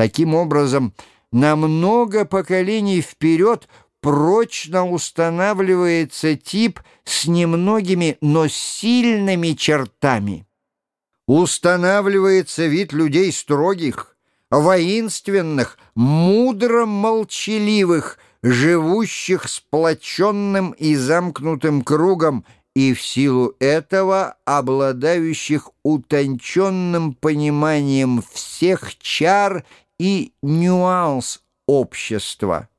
Таким образом, на много поколений вперед прочно устанавливается тип с немногими, но сильными чертами. Устанавливается вид людей строгих, воинственных, мудро молчаливых, живущих сплоченным и замкнутым кругом, и в силу этого обладающих утонченным пониманием всех чар и нюанс общества.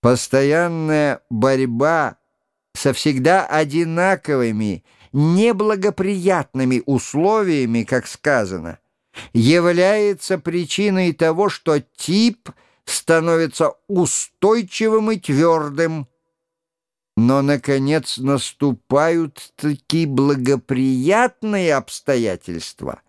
Постоянная борьба со всегда одинаковыми, неблагоприятными условиями, как сказано, является причиной того, что тип становится устойчивым и твердым, но, наконец, наступают такие благоприятные обстоятельства.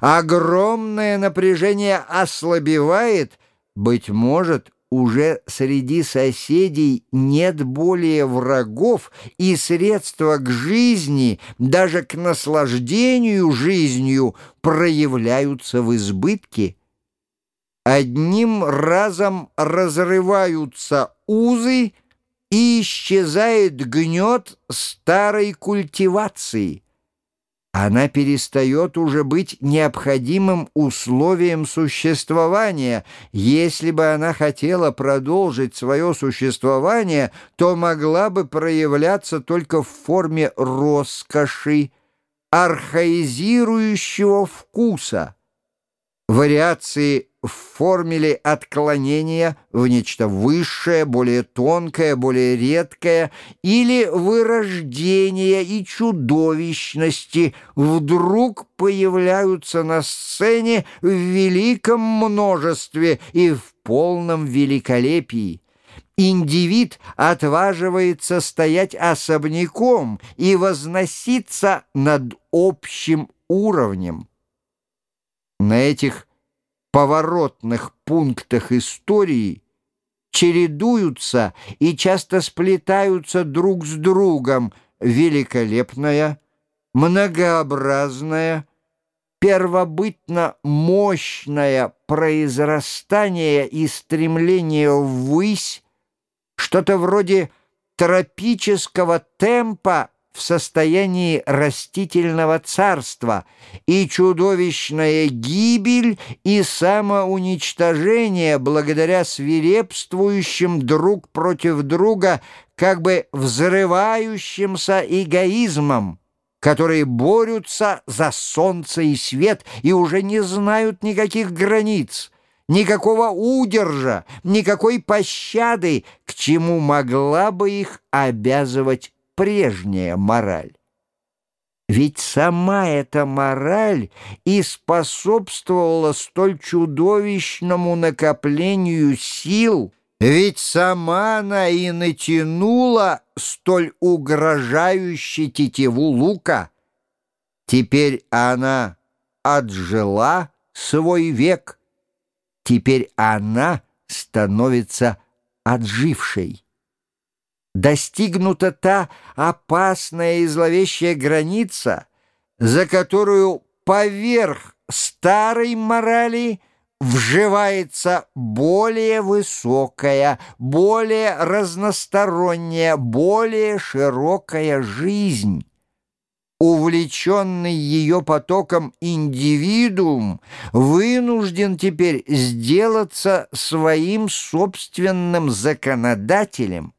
Огромное напряжение ослабевает, быть может, уже среди соседей нет более врагов, и средства к жизни, даже к наслаждению жизнью, проявляются в избытке. Одним разом разрываются узы, и исчезает гнет старой культивации. Она перестает уже быть необходимым условием существования. Если бы она хотела продолжить свое существование, то могла бы проявляться только в форме роскоши, архаизирующего вкуса. Вариации в формуле отклонения в нечто высшее, более тонкое, более редкое, или вырождение и чудовищности вдруг появляются на сцене в великом множестве и в полном великолепии. Индивид отваживается стоять особняком и возноситься над общим уровнем. На этих поворотных пунктах истории чередуются и часто сплетаются друг с другом. Великолепная, многообразная, первобытно мощное произрастание и стремление ввысь, что-то вроде тропического темпа в состоянии растительного царства, и чудовищная гибель и самоуничтожение благодаря свирепствующим друг против друга как бы взрывающимся эгоизмом, которые борются за солнце и свет и уже не знают никаких границ, никакого удержа, никакой пощады, к чему могла бы их обязывать прежняя мораль. Ведь сама эта мораль и способствовала столь чудовищному накоплению сил, ведь сама она и натянула столь угрожающий тетиву лука. Теперь она отжила свой век, теперь она становится отжившей достигнута та опасная и зловещая граница, за которую поверх старой морали вживается более высокая, более разносторонняя, более широкая жизнь. Увлеченный ее потоком индивидуум вынужден теперь сделаться своим собственным законодателем,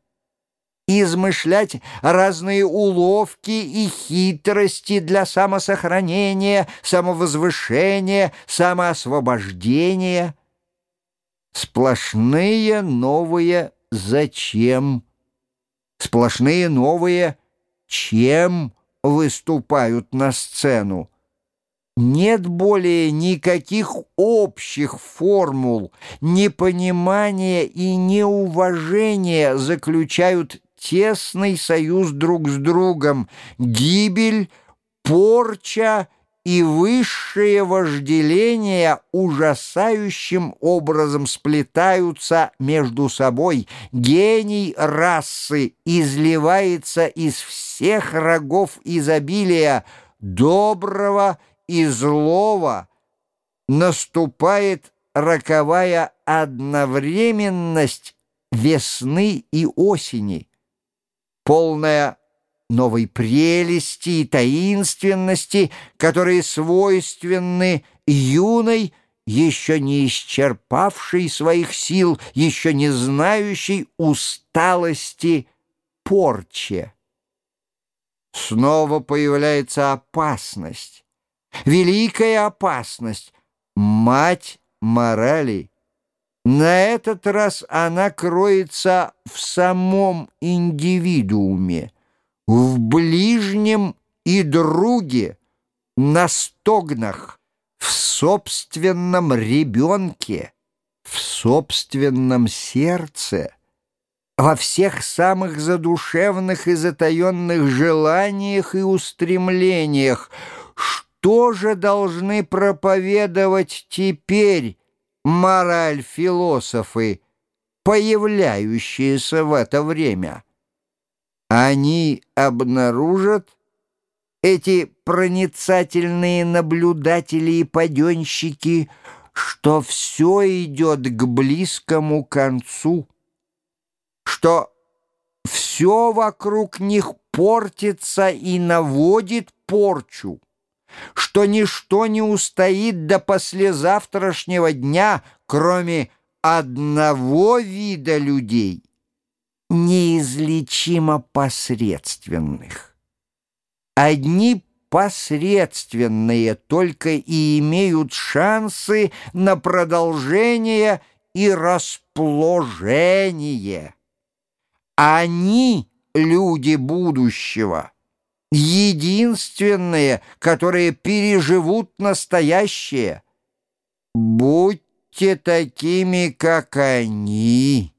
измышлять разные уловки и хитрости для самосохранения, самовозвышения, самоосвобождения. Сплошные новые «зачем», сплошные новые «чем» выступают на сцену. Нет более никаких общих формул, непонимания и неуважения заключают тесный союз друг с другом, гибель, порча и высшее вожделение ужасающим образом сплетаются между собой. Гений расы изливается из всех рогов изобилия, доброго и злого. Наступает роковая одновременность весны и осени, полная новой прелести и таинственности, которые свойственны юной, еще не исчерпавшей своих сил, еще не знающей усталости порче. Снова появляется опасность, великая опасность, мать морали. На этот раз она кроется в самом индивидууме, в ближнем и друге, на стогнах, в собственном ребенке, в собственном сердце, во всех самых задушевных и затаенных желаниях и устремлениях. Что же должны проповедовать теперь мораль философы, появляющиеся в это время? Они обнаружат эти проницательные наблюдатели и паденщики, что все идет к близкому концу, что все вокруг них портится и наводит порчу, что ничто не устоит до послезавтрашнего дня, кроме одного вида людей, неизлечимо посредственных. Одни посредственные только и имеют шансы на продолжение и расположение. Они — люди будущего, единственные, которые переживут настоящее. Будьте такими, как они.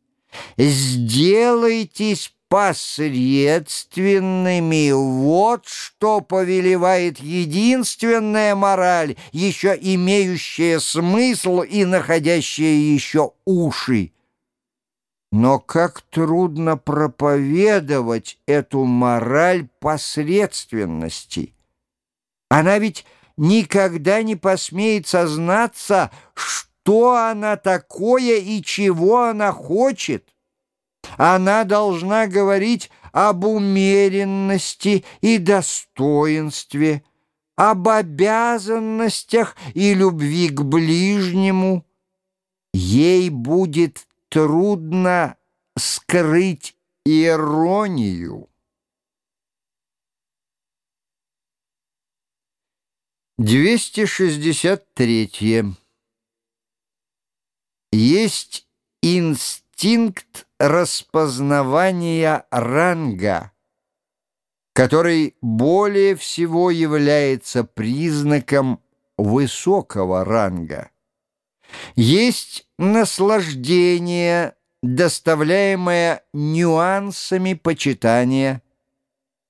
Сделайтесь посредственными. Вот что повелевает единственная мораль, еще имеющая смысл и находящая еще уши. Но как трудно проповедовать эту мораль посредственности. Она ведь никогда не посмеет сознаться, что она такое и чего она хочет. Она должна говорить об умеренности и достоинстве, об обязанностях и любви к ближнему. Ей будет трудно скрыть иронию. Двести шестьдесят третье. Есть инстинкт распознавания ранга, который более всего является признаком высокого ранга. Есть наслаждение, доставляемое нюансами почитания,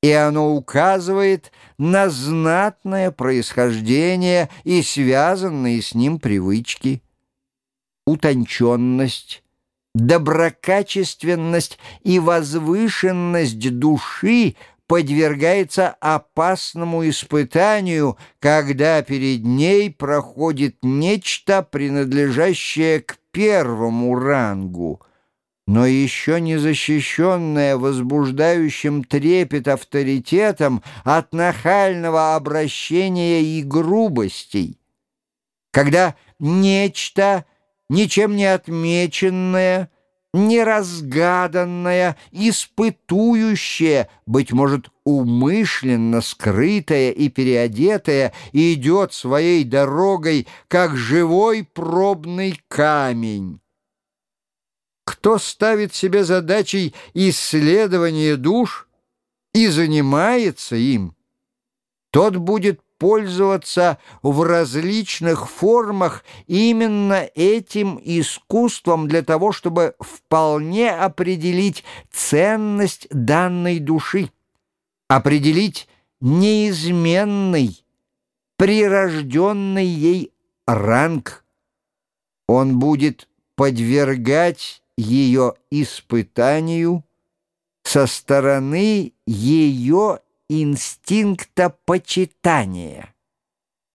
и оно указывает на знатное происхождение и связанные с ним привычки, утонченность, доброкачественность и возвышенность души подвергается опасному испытанию, когда перед ней проходит нечто, принадлежащее к первому рангу, но еще не защищенное возбуждающим трепет авторитетом от нахального обращения и грубостей. Когда нечто, ничем не отмеченное, неразгаданное, испытующее, быть может, умышленно скрытое и переодетое, идет своей дорогой, как живой пробный камень. Кто ставит себе задачей исследования душ и занимается им, тот будет пользоваться в различных формах именно этим искусством для того, чтобы вполне определить ценность данной души, определить неизменный, прирожденный ей ранг. Он будет подвергать ее испытанию со стороны ее инстинкта почитания.